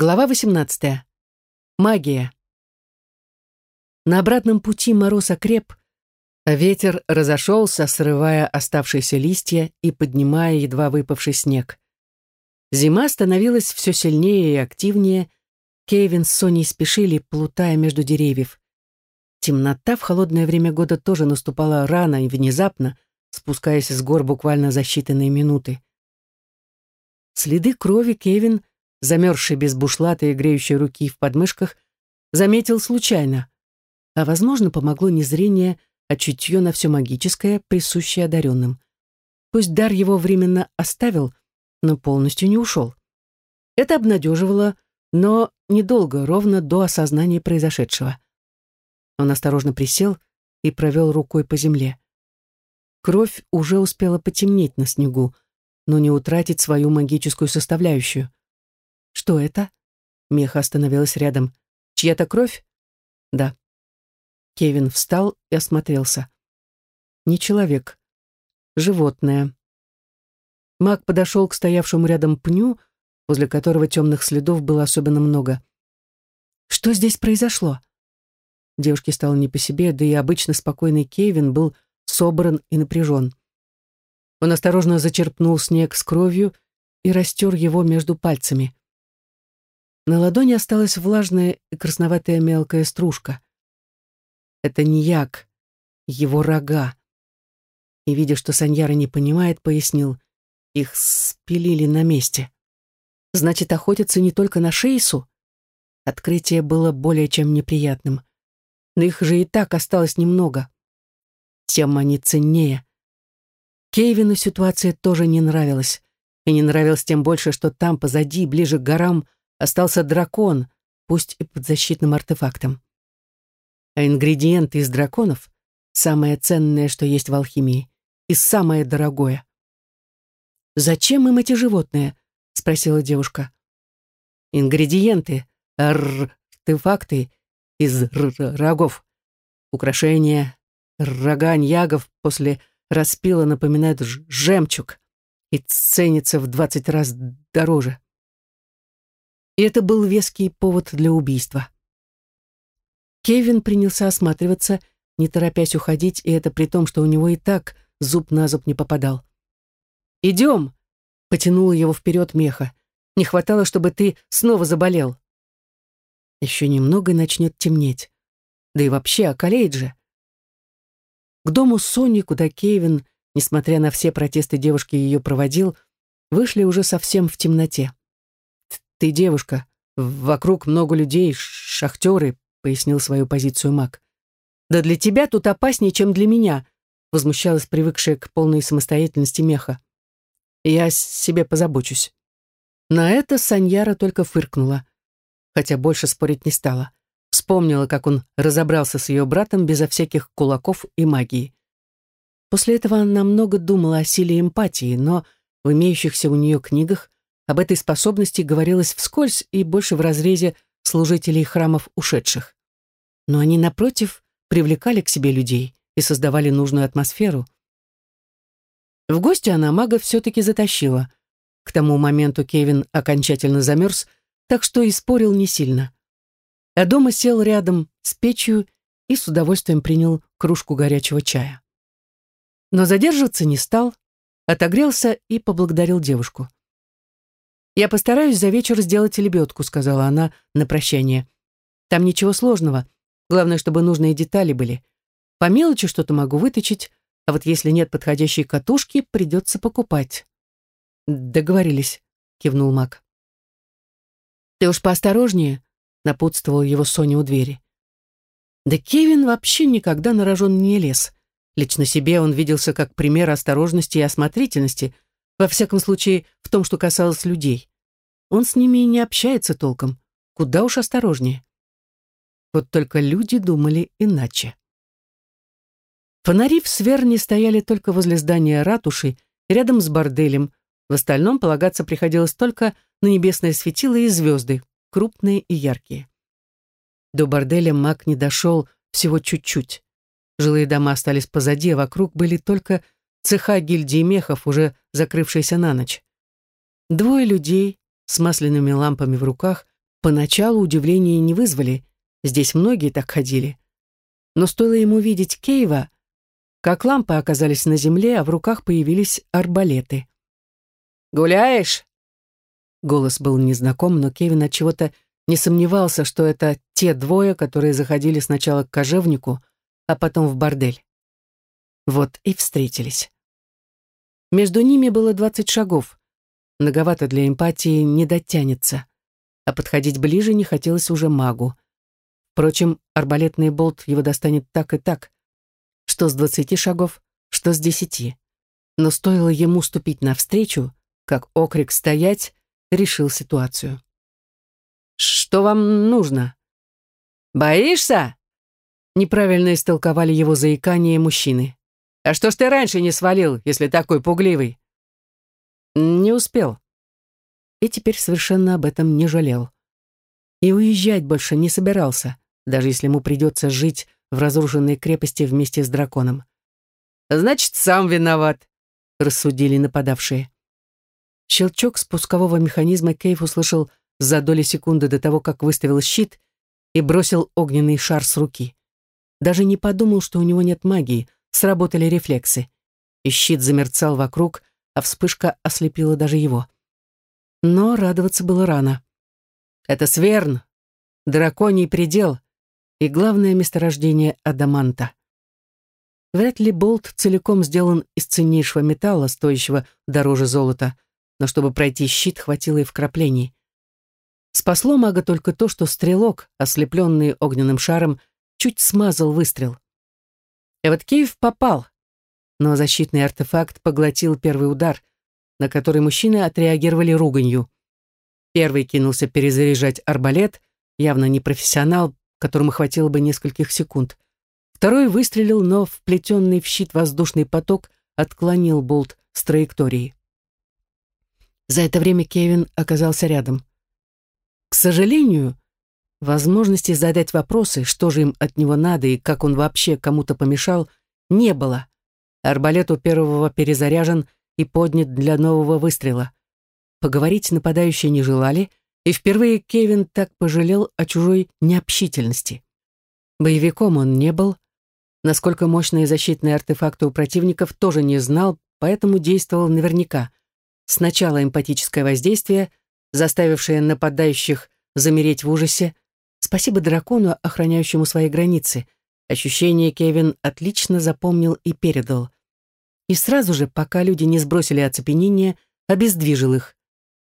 Глава 18. Магия. На обратном пути мороз окреп, а ветер разошелся, срывая оставшиеся листья и поднимая едва выпавший снег. Зима становилась все сильнее и активнее. Кевин с Соней спешили, плутая между деревьев. Темнота в холодное время года тоже наступала рано и внезапно, спускаясь с гор буквально за считанные минуты. Следы крови Кевин замерзший без бушлата и греющей руки в подмышках, заметил случайно. А, возможно, помогло не зрение, а чутье на все магическое, присущее одаренным. Пусть дар его временно оставил, но полностью не ушел. Это обнадеживало, но недолго, ровно до осознания произошедшего. Он осторожно присел и провел рукой по земле. Кровь уже успела потемнеть на снегу, но не утратить свою магическую составляющую. «Что это?» Меха остановилась рядом. «Чья-то кровь?» «Да». Кевин встал и осмотрелся. «Не человек. Животное». Маг подошел к стоявшему рядом пню, возле которого темных следов было особенно много. «Что здесь произошло?» Девушке стало не по себе, да и обычно спокойный Кевин был собран и напряжен. Он осторожно зачерпнул снег с кровью и растер его между пальцами. На ладони осталась влажная и красноватая мелкая стружка. Это не як, его рога. И, видя, что Саньяра не понимает, пояснил, их спилили на месте. Значит, охотятся не только на Шейсу? Открытие было более чем неприятным. Но их же и так осталось немного. Тем они ценнее. Кейвину ситуация тоже не нравилась. И не нравилось тем больше, что там, позади, ближе к горам, остался дракон, пусть и под защитным артефактом. А ингредиенты из драконов — самое ценное, что есть в алхимии, и самое дорогое. «Зачем им эти животные?» — спросила девушка. «Ингредиенты, артефакты из рогов, украшения, рога ньягов после распила напоминают жемчуг и ценится в двадцать раз дороже. И это был веский повод для убийства. Кевин принялся осматриваться, не торопясь уходить, и это при том, что у него и так зуб на зуб не попадал. «Идем!» — потянула его вперед меха. «Не хватало, чтобы ты снова заболел». Еще немного начнет темнеть. Да и вообще околеет же. К дому Сони, куда Кевин, несмотря на все протесты девушки, ее проводил, вышли уже совсем в темноте. «Ты девушка. Вокруг много людей, шахтеры», — пояснил свою позицию маг. «Да для тебя тут опаснее, чем для меня», — возмущалась привыкшая к полной самостоятельности меха. «Я себе позабочусь». На это Саньяра только фыркнула, хотя больше спорить не стала. Вспомнила, как он разобрался с ее братом безо всяких кулаков и магии. После этого она много думала о силе эмпатии, но в имеющихся у нее книгах об этой способности говорилось вскользь и больше в разрезе служителей храмов ушедших. Но они, напротив, привлекали к себе людей и создавали нужную атмосферу. В гости она мага все-таки затащила. К тому моменту Кевин окончательно замерз, так что и спорил не сильно. А дома сел рядом с печью и с удовольствием принял кружку горячего чая. Но задерживаться не стал, отогрелся и поблагодарил девушку. «Я постараюсь за вечер сделать лебедку», — сказала она на прощание. «Там ничего сложного. Главное, чтобы нужные детали были. По мелочи что-то могу выточить, а вот если нет подходящей катушки, придется покупать». «Договорились», — кивнул Мак. «Ты уж поосторожнее», — напутствовал его Соня у двери. Да Кевин вообще никогда на рожон не лез. Лично себе он виделся как пример осторожности и осмотрительности, во всяком случае, в том, что касалось людей. Он с ними не общается толком. Куда уж осторожнее. Вот только люди думали иначе. Фонари в Сверне стояли только возле здания ратуши, рядом с борделем. В остальном полагаться приходилось только на небесные светила и звезды, крупные и яркие. До борделя маг не дошел всего чуть-чуть. Жилые дома остались позади, а вокруг были только цеха гильдии мехов, уже закрывшиеся на ночь. Двое людей, с масляными лампами в руках, поначалу удивления не вызвали, здесь многие так ходили. Но стоило ему видеть Кейва, как лампы оказались на земле, а в руках появились арбалеты. «Гуляешь?» Голос был незнаком, но Кевин от чего-то не сомневался, что это те двое, которые заходили сначала к кожевнику, а потом в бордель. Вот и встретились. Между ними было двадцать шагов. Многовато для эмпатии не дотянется. А подходить ближе не хотелось уже магу. Впрочем, арбалетный болт его достанет так и так, что с двадцати шагов, что с десяти. Но стоило ему ступить навстречу, как окрик «стоять» решил ситуацию. «Что вам нужно?» «Боишься?» Неправильно истолковали его заикание мужчины. «А что ж ты раньше не свалил, если такой пугливый?» «Не успел». И теперь совершенно об этом не жалел. И уезжать больше не собирался, даже если ему придется жить в разрушенной крепости вместе с драконом. «Значит, сам виноват», — рассудили нападавшие. Щелчок спускового механизма Кейв услышал за доли секунды до того, как выставил щит и бросил огненный шар с руки. Даже не подумал, что у него нет магии, сработали рефлексы. И щит замерцал вокруг, а вспышка ослепила даже его. Но радоваться было рано. Это Сверн, драконий предел и главное месторождение адаманта. Вряд ли болт целиком сделан из ценнейшего металла, стоящего дороже золота, но чтобы пройти щит, хватило и вкраплений. Спасло мага только то, что стрелок, ослепленный огненным шаром, чуть смазал выстрел. Эваткеев попал, но защитный артефакт поглотил первый удар, на который мужчины отреагировали руганью. Первый кинулся перезаряжать арбалет, явно не профессионал, которому хватило бы нескольких секунд. Второй выстрелил, но вплетенный в щит воздушный поток отклонил болт с траектории. За это время Кевин оказался рядом. К сожалению, возможности задать вопросы, что же им от него надо и как он вообще кому-то помешал, не было. Арбалет у первого перезаряжен и поднят для нового выстрела. Поговорить нападающие не желали, и впервые Кевин так пожалел о чужой необщительности. Боевиком он не был, насколько мощные защитные артефакты у противников тоже не знал, поэтому действовал наверняка. Сначала эмпатическое воздействие, заставившее нападающих замереть в ужасе. Спасибо дракону, охраняющему свои границы. Ощущение Кевин отлично запомнил и передал. И сразу же, пока люди не сбросили оцепенение, обездвижил их.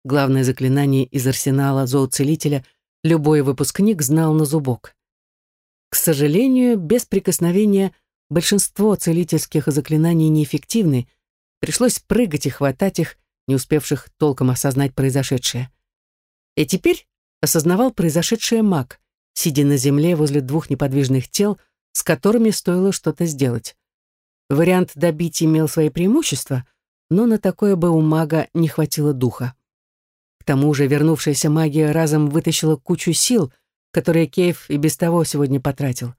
Главное заклинание из арсенала зооцелителя любой выпускник знал на зубок. К сожалению, без прикосновения большинство целительских заклинаний неэффективны, пришлось прыгать и хватать их, не успевших толком осознать произошедшее. И теперь осознавал произошедшее маг, сидя на земле возле двух неподвижных тел, с которыми стоило что-то сделать. Вариант добить имел свои преимущества, но на такое бы у мага не хватило духа. К тому же вернувшаяся магия разом вытащила кучу сил, которые Кейв и без того сегодня потратил.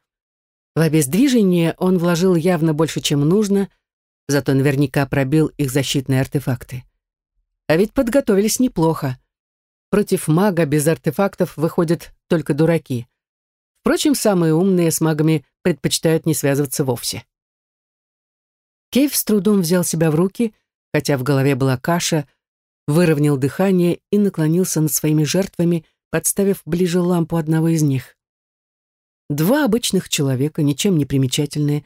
В обездвижение он вложил явно больше, чем нужно, зато наверняка пробил их защитные артефакты. А ведь подготовились неплохо. Против мага без артефактов выходят только дураки. Впрочем, самые умные с магами предпочитают не связываться вовсе. Кейв с трудом взял себя в руки, хотя в голове была каша, выровнял дыхание и наклонился над своими жертвами, подставив ближе лампу одного из них. Два обычных человека, ничем не примечательные.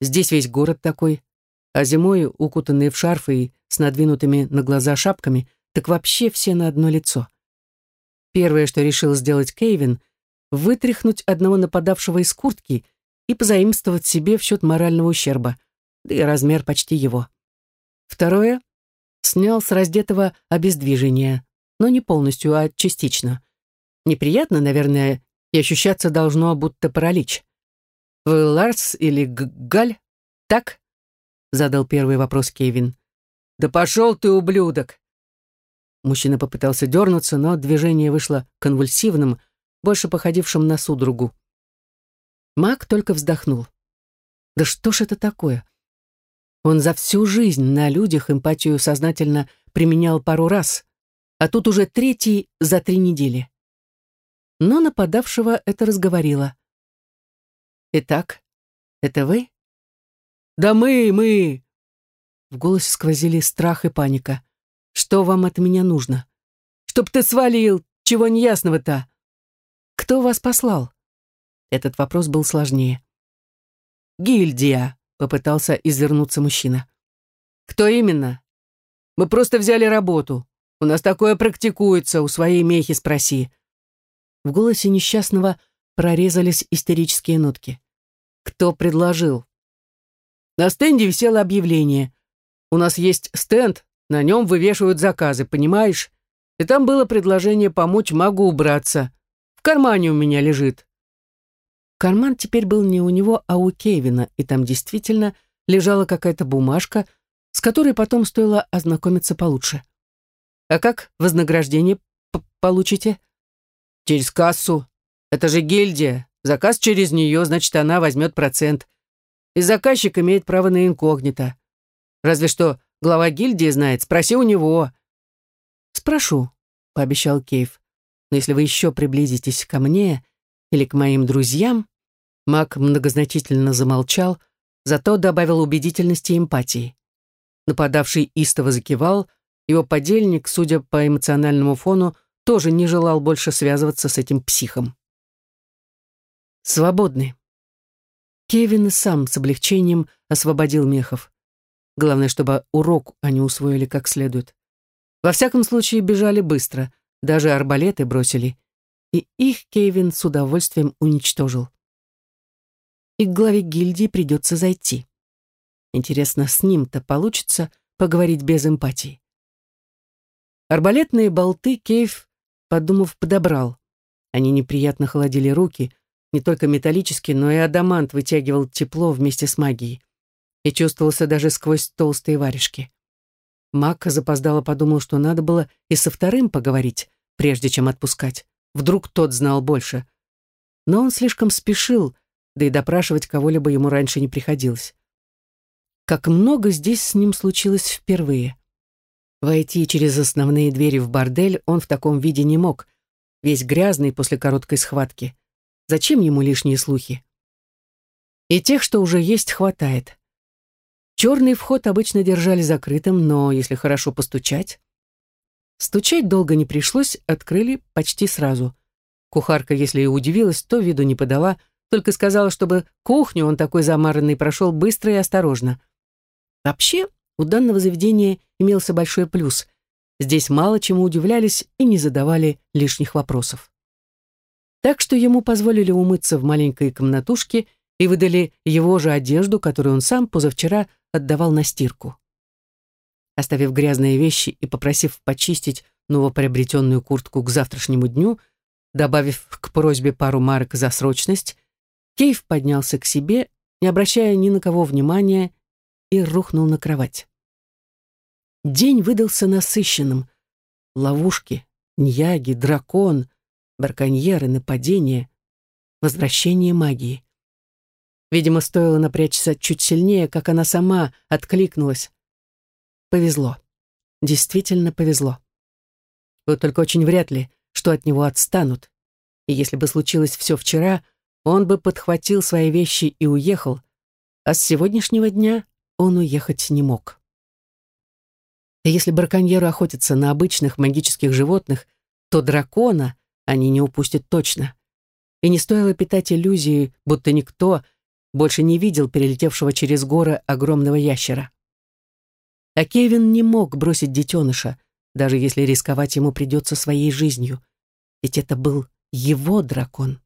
Здесь весь город такой, а зимой, укутанные в шарфы и с надвинутыми на глаза шапками, так вообще все на одно лицо. Первое, что решил сделать Кейвин, вытряхнуть одного нападавшего из куртки и позаимствовать себе в счет морального ущерба, да и размер почти его. Второе — снял с раздетого обездвижения, но не полностью, а частично. Неприятно, наверное, и ощущаться должно, будто паралич. Вы Ларс или Галь? Так? Задал первый вопрос Кевин. «Да пошел ты, ублюдок!» Мужчина попытался дернуться, но движение вышло конвульсивным, больше походившим на судорогу. Маг только вздохнул. «Да что ж это такое?» Он за всю жизнь на людях эмпатию сознательно применял пару раз, а тут уже третий за три недели. но нападавшего это разговорило. «Итак, это вы?» «Да мы, мы!» В голосе сквозили страх и паника. «Что вам от меня нужно?» «Чтоб ты свалил! Чего неясного-то?» «Кто вас послал?» Этот вопрос был сложнее. «Гильдия», — попытался извернуться мужчина. «Кто именно?» «Мы просто взяли работу. У нас такое практикуется, у своей мехи спроси». В голосе несчастного прорезались истерические нотки. «Кто предложил?» На стенде висело объявление. У нас есть стенд, на нем вывешивают заказы, понимаешь? И там было предложение помочь магу убраться. В кармане у меня лежит. Карман теперь был не у него, а у Кевина, и там действительно лежала какая-то бумажка, с которой потом стоило ознакомиться получше. «А как вознаграждение получите?» «Через кассу. Это же гильдия. Заказ через нее, значит, она возьмет процент. И заказчик имеет право на инкогнито. Разве что глава гильдии знает, спроси у него». «Спрошу», — пообещал Кейв. «Но если вы еще приблизитесь ко мне или к моим друзьям...» Мак многозначительно замолчал, зато добавил убедительности и эмпатии. Нападавший истово закивал, его подельник, судя по эмоциональному фону, тоже не желал больше связываться с этим психом. «Свободны». Кевин сам с облегчением освободил мехов. Главное, чтобы урок они усвоили как следует. Во всяком случае, бежали быстро, даже арбалеты бросили. И их Кевин с удовольствием уничтожил. И к главе гильдии придется зайти. Интересно, с ним-то получится поговорить без эмпатии. Арбалетные болты Кейв, подумав, подобрал. Они неприятно холодили руки, не только металлический, но и адамант вытягивал тепло вместе с магией и чувствовался даже сквозь толстые варежки. Мак запоздало подумал, что надо было и со вторым поговорить, прежде чем отпускать. Вдруг тот знал больше. Но он слишком спешил, да и допрашивать кого-либо ему раньше не приходилось. Как много здесь с ним случилось впервые. Войти через основные двери в бордель он в таком виде не мог, весь грязный после короткой схватки. Зачем ему лишние слухи? И тех, что уже есть, хватает. Черный вход обычно держали закрытым, но если хорошо постучать... Стучать долго не пришлось, открыли почти сразу. Кухарка, если и удивилась, то виду не подала, только сказала, чтобы кухню он такой замаранный прошел быстро и осторожно. Вообще, у данного заведения имелся большой плюс. Здесь мало чему удивлялись и не задавали лишних вопросов. Так что ему позволили умыться в маленькой комнатушке и выдали его же одежду, которую он сам позавчера отдавал на стирку. Оставив грязные вещи и попросив почистить новоприобретенную куртку к завтрашнему дню, добавив к просьбе пару марок за срочность, Кейв поднялся к себе, не обращая ни на кого внимания, и рухнул на кровать. День выдался насыщенным. Ловушки, ньяги, дракон, браконьеры, нападения, возвращение магии. Видимо, стоило напрячься чуть сильнее, как она сама откликнулась. Повезло. Действительно повезло. Вот только очень вряд ли, что от него отстанут. И если бы случилось все вчера, он бы подхватил свои вещи и уехал, а с сегодняшнего дня он уехать не мог. И если браконьеры охотятся на обычных магических животных, то дракона они не упустят точно. И не стоило питать иллюзии, будто никто больше не видел перелетевшего через горы огромного ящера. А Кевин не мог бросить детеныша, даже если рисковать ему придется своей жизнью. Ведь это был его дракон.